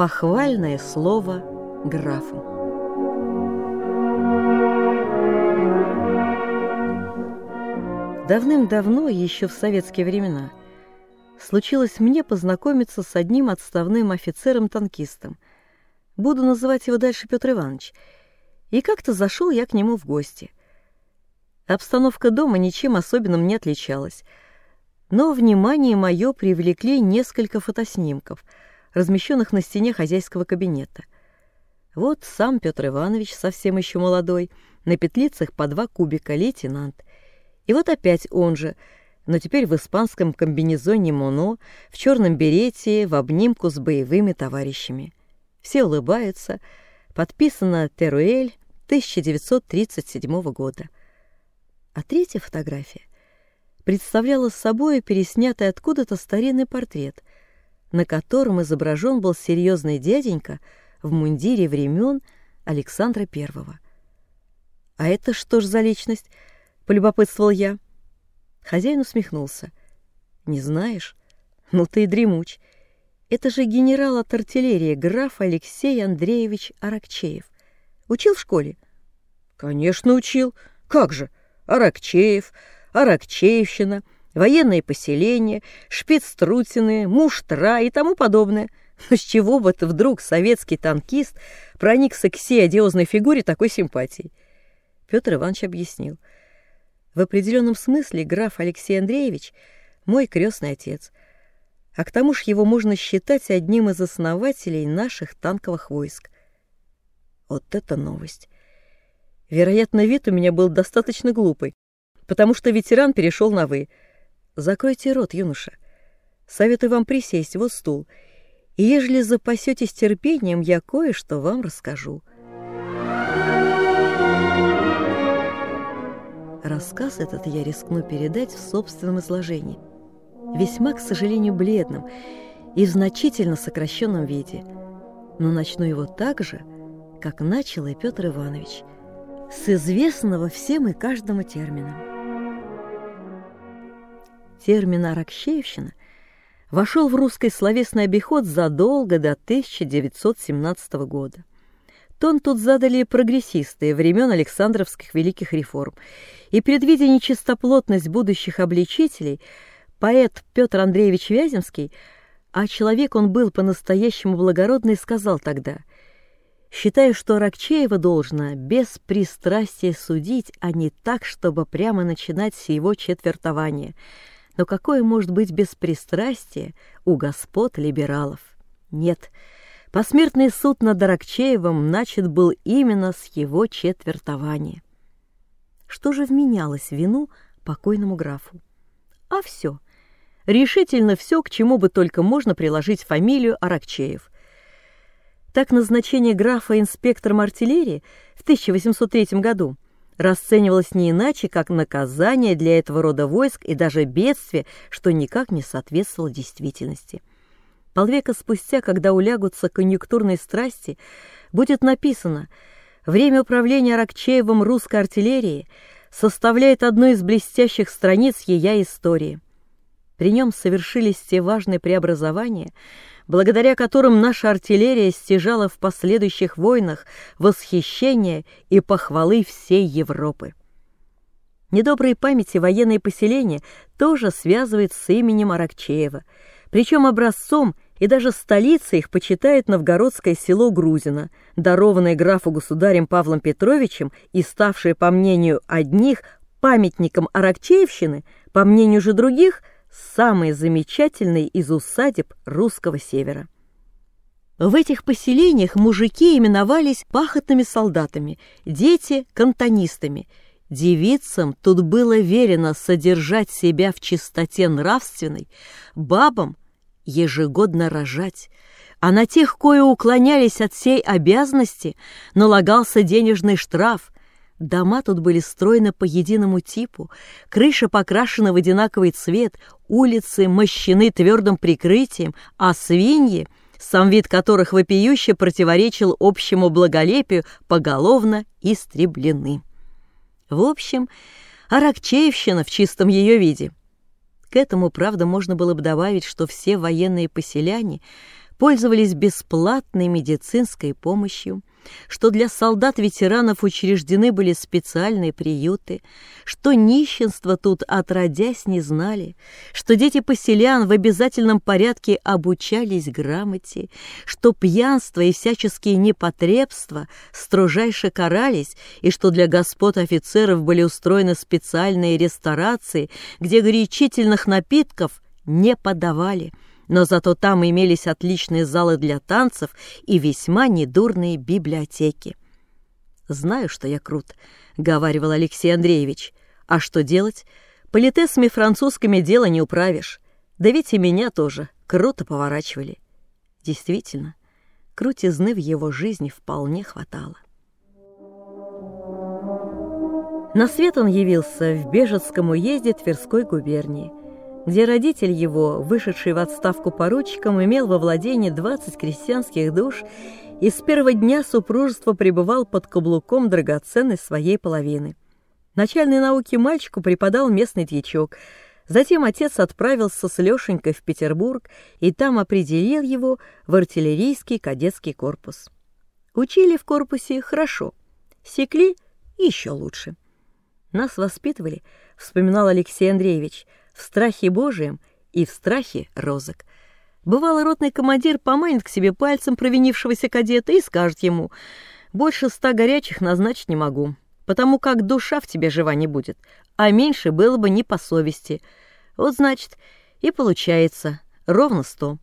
Похвальное слово графу. Давным-давно, еще в советские времена, случилось мне познакомиться с одним отставным офицером-танкистом. Буду называть его дальше Петр Иванович. И как-то зашел я к нему в гости. Обстановка дома ничем особенным не отличалась, но внимание мое привлекли несколько фотоснимков, размещенных на стене хозяйского кабинета. Вот сам Петр Иванович, совсем еще молодой, на петлицах по два кубика лейтенант — и вот опять он же, но теперь в испанском комбинезоне Моно, в черном берете, в обнимку с боевыми товарищами. Все улыбаются. Подписано Теруэль 1937 года. А третья фотография представляла собой переснятый откуда-то старинный портрет, на котором изображен был серьезный дяденька в мундире времен Александра Первого. А это что ж за личность? полюбопытствовал я. Хозяин усмехнулся. Не знаешь? Ну ты и дремуч. Это же генерал от артиллерии, граф Алексей Андреевич Аракчеев. Учил в школе? Конечно, учил. Как же? Аракчеев, Аракчеевщина, военные поселения, шпицтрутины, муштра и тому подобное. Но с чего бы это вдруг советский танкист проникся к сей одиозной фигуре такой симпатией? Петр Иванович объяснил — в определенном смысле граф Алексей Андреевич – мой крестный отец, а к тому же его можно считать одним из основателей наших танковых войск. Вот это новость! Вероятно, вид у меня был достаточно глупый, потому что ветеран перешел на «вы». Закройте рот, юноша. Советую вам присесть, вот стул, и ежели запасетесь терпением, я кое-что вам расскажу. Рассказ этот я рискну передать в собственном изложении, весьма, к сожалению, бледном и в значительно сокращенном виде, но начну его так же, как начал и Петр Иванович, с известного всем и каждому термина. Термин «Аракщеевщина» вошел в русский словесный обиход задолго до 1917 года. Тон тут задали прогрессисты времен Александровских великих реформ, и, предвидя нечистоплотность будущих обличителей, поэт Петр Андреевич Вяземский, а человек он был по-настоящему благородный, сказал тогда «Считаю, что Рокчеева должно без пристрастия судить, а не так, чтобы прямо начинать с его четвертования. Но какое может быть беспристрастие у господ либералов? Нет». Посмертный суд над Аракчеевым начат был именно с его четвертования. Что же вменялось вину покойному графу? А все. Решительно все, к чему бы только можно приложить фамилию Аракчеев. Так назначение графа инспектором артиллерии в 1803 году расценивалось не иначе, как наказание для этого рода войск и даже бедствие, что никак не соответствовало действительности. Полвека спустя, когда улягутся конъюнктурные страсти, будет написано «Время управления Аракчеевым русской артиллерии составляет одну из блестящих страниц ее истории». При нем совершились те важные преобразования, благодаря которым наша артиллерия стяжала в последующих войнах восхищение и похвалы всей Европы. Недобрые памяти военные поселения тоже связывают с именем Аракчеева – причем образцом и даже столицей их почитает новгородское село Грузино, дарованное графу государем Павлом Петровичем и ставшее, по мнению одних, памятником Аракчеевщины, по мнению же других, самой замечательной из усадеб русского севера. В этих поселениях мужики именовались пахотными солдатами, дети – кантонистами. Девицам тут было верено содержать себя в чистоте нравственной, бабам ежегодно рожать, а на тех, кое уклонялись от всей обязанности, налагался денежный штраф. Дома тут были строены по единому типу, крыша покрашена в одинаковый цвет, улицы мощены твердым прикрытием, а свиньи, сам вид которых вопиюще противоречил общему благолепию, поголовно истреблены. В общем, Аракчеевщина в чистом ее виде — к этому, правда, можно было бы добавить, что все военные поселяне пользовались бесплатной медицинской помощью, что для солдат-ветеранов учреждены были специальные приюты, что нищенство тут отродясь не знали, что дети поселян в обязательном порядке обучались грамоте, что пьянство и всяческие непотребства строжайше карались, и что для господ офицеров были устроены специальные ресторации, где горячительных напитков не подавали – но зато там имелись отличные залы для танцев и весьма недурные библиотеки. «Знаю, что я крут», — говаривал Алексей Андреевич. «А что делать? Политесами французскими дело не управишь. Да ведь и меня тоже круто поворачивали». Действительно, крутизны в его жизни вполне хватало. На свет он явился в Бежецком уезде Тверской губернии где родитель его, вышедший в отставку поручиком, имел во владении 20 крестьянских душ и с первого дня супружества пребывал под каблуком драгоценной своей половины. Начальной науке мальчику преподал местный дьячок. Затем отец отправился с Лешенькой в Петербург и там определил его в артиллерийский кадетский корпус. Учили в корпусе хорошо, секли еще лучше. Нас воспитывали, вспоминал Алексей Андреевич – в страхе Божием и в страхе розок. Бывало, ротный командир поманит к себе пальцем провинившегося кадета и скажет ему, «Больше ста горячих назначить не могу, потому как душа в тебе жива не будет, а меньше было бы не по совести. Вот, значит, и получается ровно сто».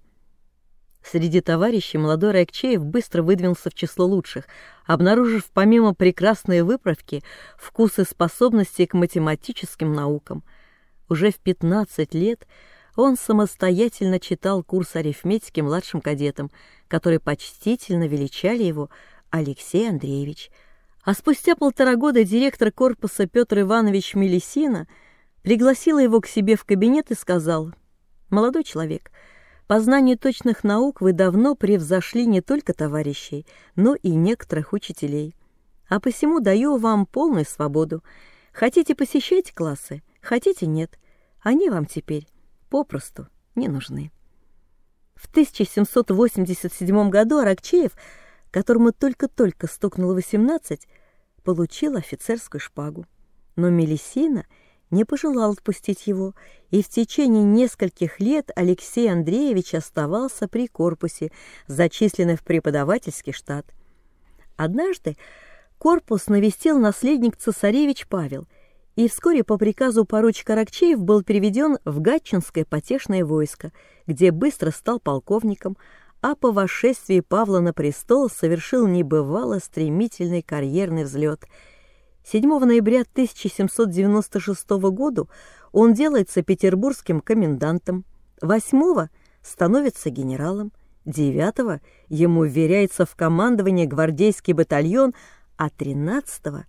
Среди товарищей молодой Райкчеев быстро выдвинулся в число лучших, обнаружив помимо прекрасной выправки вкус и способности к математическим наукам – уже в 15 лет он самостоятельно читал курс арифметики младшим кадетам, которые почтительно величали его Алексей Андреевич. А спустя полтора года директор корпуса Петр Иванович Мелисина пригласил его к себе в кабинет и сказал, «Молодой человек, по знанию точных наук вы давно превзошли не только товарищей, но и некоторых учителей. А посему даю вам полную свободу. Хотите посещать классы? Хотите, нет. Они вам теперь попросту не нужны. В 1787 году Аракчеев, которому только-только стукнуло 18, получил офицерскую шпагу. Но Мелисина не пожелал отпустить его, и в течение нескольких лет Алексей Андреевич оставался при корпусе, зачисленный в преподавательский штат. Однажды корпус навестил наследник цесаревич Павел – и вскоре по приказу поручика Рокчеев был переведен в Гатчинское потешное войско, где быстро стал полковником, а по восшествии Павла на престол совершил небывало стремительный карьерный взлет. 7 ноября 1796 года он делается петербургским комендантом, 8 становится генералом, 9 ему вверяется в командование гвардейский батальон, а 13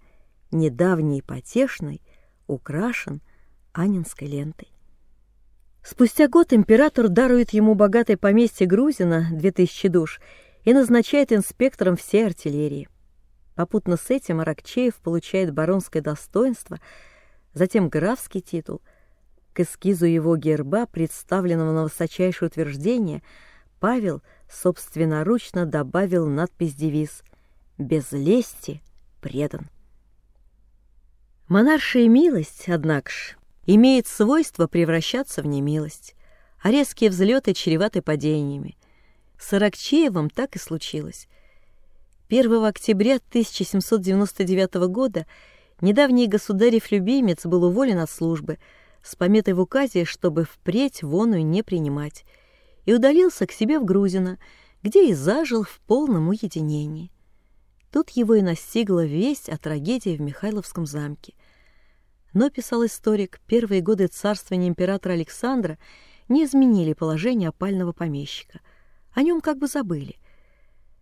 недавний потешный украшен анинской лентой. Спустя год император дарует ему богатое поместье Грузина, 2000 душ, и назначает инспектором всей артиллерии. Попутно с этим Аракчеев получает баронское достоинство, затем графский титул. К эскизу его герба, представленного на высочайшее утверждение, Павел собственноручно добавил надпись-девиз «Без лести предан». Монаршая милость, однако ж, имеет свойство превращаться в немилость, а резкие взлеты чреваты падениями. С Аракчеевым так и случилось. 1 октября 1799 года недавний государев любимец был уволен от службы с пометой в указе, чтобы впредь воную не принимать, и удалился к себе в Грузино, где и зажил в полном уединении. Тут его и настигла весть о трагедии в Михайловском замке. Но, писал историк, первые годы царствования императора Александра не изменили положение опального помещика. О нем как бы забыли.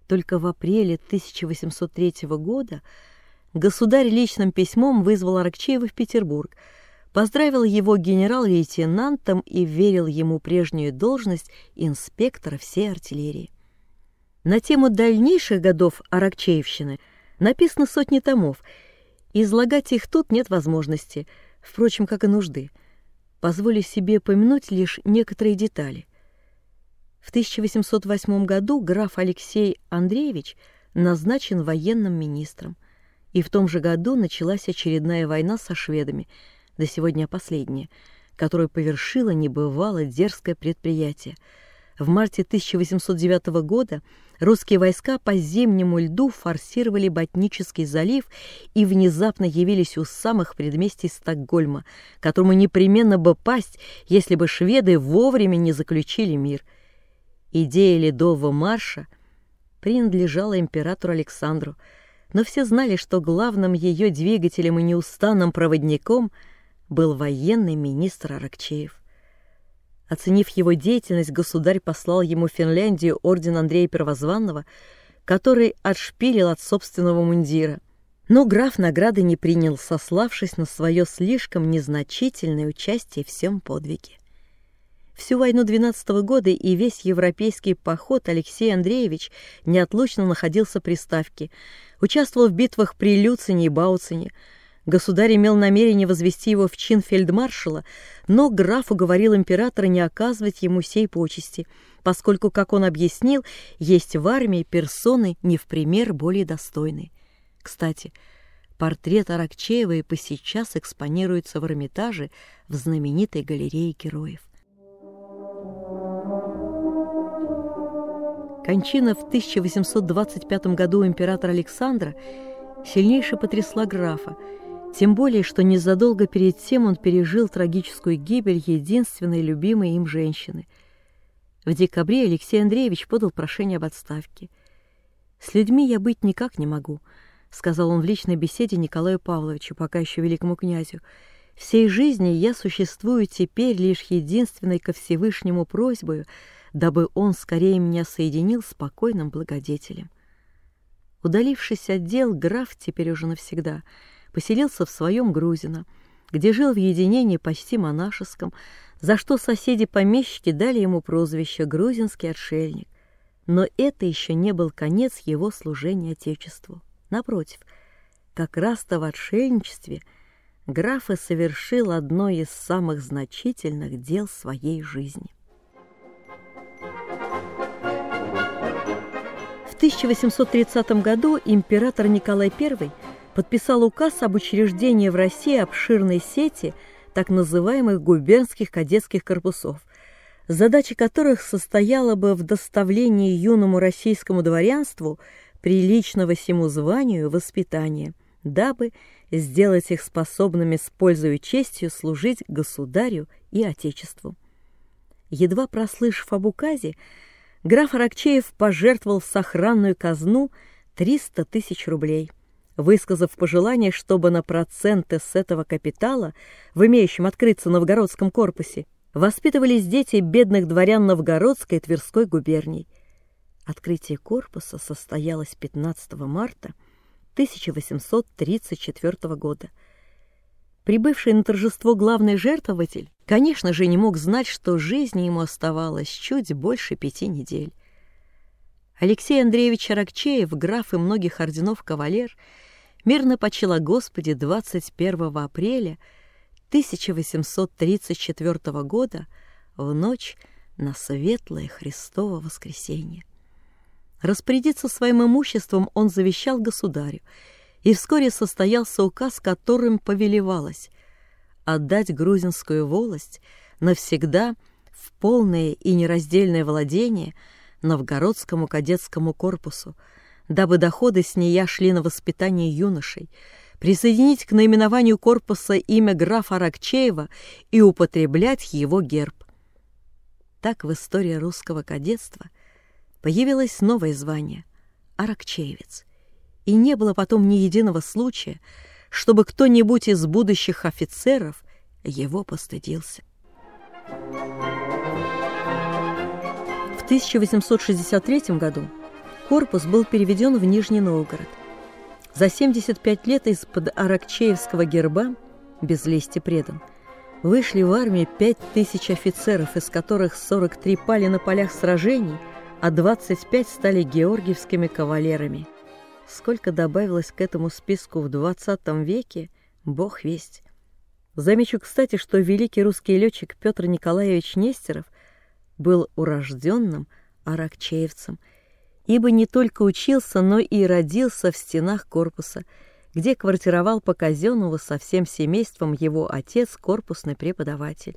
Только в апреле 1803 года государь личным письмом вызвал Аракчеева в Петербург, поздравил его генерал-лейтенантом и верил ему прежнюю должность инспектора всей артиллерии. На тему дальнейших годов Аракчеевщины написано сотни томов – Излагать их тут нет возможности, впрочем, как и нужды. Позволю себе помянуть лишь некоторые детали. В 1808 году граф Алексей Андреевич назначен военным министром, и в том же году началась очередная война со шведами, до сегодня последняя, которая повершила небывало дерзкое предприятие. В марте 1809 года русские войска по зимнему льду форсировали Ботнический залив и внезапно явились у самых предместий Стокгольма, которому непременно бы пасть, если бы шведы вовремя не заключили мир – Идея ледового марша принадлежала императору Александру, но все знали, что главным ее двигателем и неустанным проводником был военный министр Аракчеев. Оценив его деятельность, государь послал ему в Финляндию орден Андрея Первозванного, который отшпилил от собственного мундира. Но граф награды не принял, сославшись на свое слишком незначительное участие в всем подвиге. Всю войну 12 -го года и весь европейский поход Алексей Андреевич неотлучно находился при Ставке, участвовал в битвах при Люцине и Бауцине. Государь имел намерение возвести его в чин фельдмаршала, но граф уговорил императора не оказывать ему сей почести, поскольку, как он объяснил, есть в армии персоны не в пример более достойные. Кстати, портрет Аракчеева и по сейчас экспонируется в Эрмитаже в знаменитой галерее героев. Кончина в 1825 году императора Александра сильнейше потрясла графа, тем более, что незадолго перед тем он пережил трагическую гибель единственной любимой им женщины. В декабре Алексей Андреевич подал прошение об отставке. «С людьми я быть никак не могу», — сказал он в личной беседе Николаю Павловичу, пока еще великому князю. «Всей жизни я существую теперь лишь единственной ко Всевышнему просьбою — дабы он скорее меня соединил с покойным благодетелем. Удалившись от дел, граф теперь уже навсегда поселился в своем Грузино, где жил в единении почти монашеском, за что соседи-помещики дали ему прозвище «грузинский отшельник». Но это еще не был конец его служения Отечеству. Напротив, как раз-то в отшельничестве граф и совершил одно из самых значительных дел своей жизни. В 1830 году император Николай I подписал указ об учреждении в России обширной сети так называемых губернских кадетских корпусов, задача которых состояла бы в доставлении юному российскому дворянству приличного всему званию воспитания, дабы сделать их способными с пользой и честью служить государю и отечеству. Едва прослышав об указе, граф Аракчеев пожертвовал в сохранную казну 300 тысяч рублей, высказав пожелание, чтобы на проценты с этого капитала, в имеющем открыться новгородском корпусе, воспитывались дети бедных дворян Новгородской и Тверской губерний. Открытие корпуса состоялось 15 марта 1834 года. Прибывший на торжество главный жертвователь Конечно же, не мог знать, что жизни ему оставалось чуть больше пяти недель. Алексей Андреевич Аракчеев, граф и многих орденов кавалер, мирно почил о Господе 21 апреля 1834 года в ночь на светлое Христово воскресенье. Распорядиться своим имуществом он завещал государю, и вскоре состоялся указ, которым повелевалось отдать грузинскую волость навсегда в полное и нераздельное владение новгородскому кадетскому корпусу, дабы доходы с нея шли на воспитание юношей, присоединить к наименованию корпуса имя графа Аракчеева и употреблять его герб. Так в истории русского кадетства появилось новое звание – Аракчеевец, и не было потом ни единого случая, чтобы кто-нибудь из будущих офицеров его постыдился. В 1863 году корпус был переведен в Нижний Новгород. За 75 лет из-под Аракчеевского герба, без лести предан, вышли в армию 5000 офицеров, из которых 43 пали на полях сражений, а 25 стали георгиевскими кавалерами – Сколько добавилось к этому списку в XX веке, бог весть. Замечу, кстати, что великий русский летчик Петр Николаевич Нестеров был урожденным аракчеевцем, ибо не только учился, но и родился в стенах корпуса, где квартировал по казенному со всем семейством его отец, корпусный преподаватель.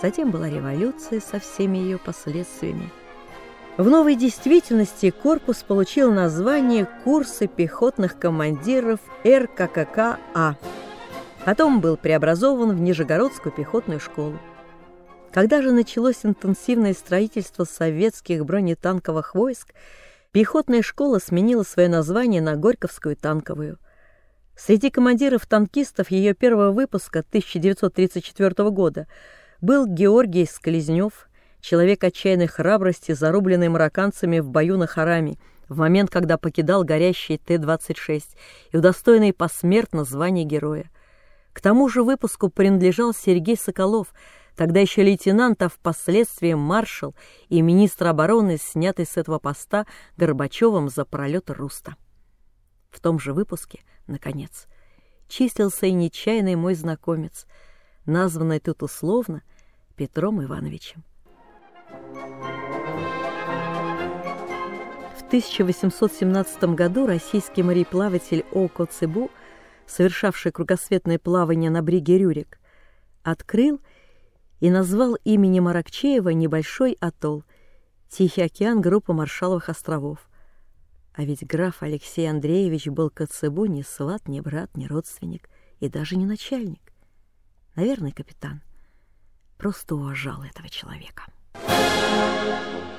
Затем была революция со всеми ее последствиями. В новой действительности корпус получил название «Курсы пехотных командиров РККК-А». Потом был преобразован в Нижегородскую пехотную школу. Когда же началось интенсивное строительство советских бронетанковых войск, пехотная школа сменила свое название на Горьковскую танковую. Среди командиров-танкистов ее первого выпуска 1934 года был Георгий Сколезнев, человек отчаянной храбрости, зарубленный марокканцами в бою на Хараме, в момент, когда покидал горящий Т-26 и удостоенный посмертно звания героя. К тому же выпуску принадлежал Сергей Соколов, тогда еще лейтенант, а впоследствии маршал и министр обороны, снятый с этого поста Горбачевым за пролет Руста. В том же выпуске, наконец, числился и нечаянный мой знакомец, названный тут условно Петром Ивановичем. В 1817 году российский мореплаватель Око Цибу совершавший кругосветное плавание на бриге Рюрик, открыл и назвал именем Аракчеева небольшой атолл Тихий океан группы Маршаловых островов. А ведь граф Алексей Андреевич был Коцебу ни сват, ни брат, ни родственник и даже не начальник. Наверное, капитан просто уважал этого человека. Thank you.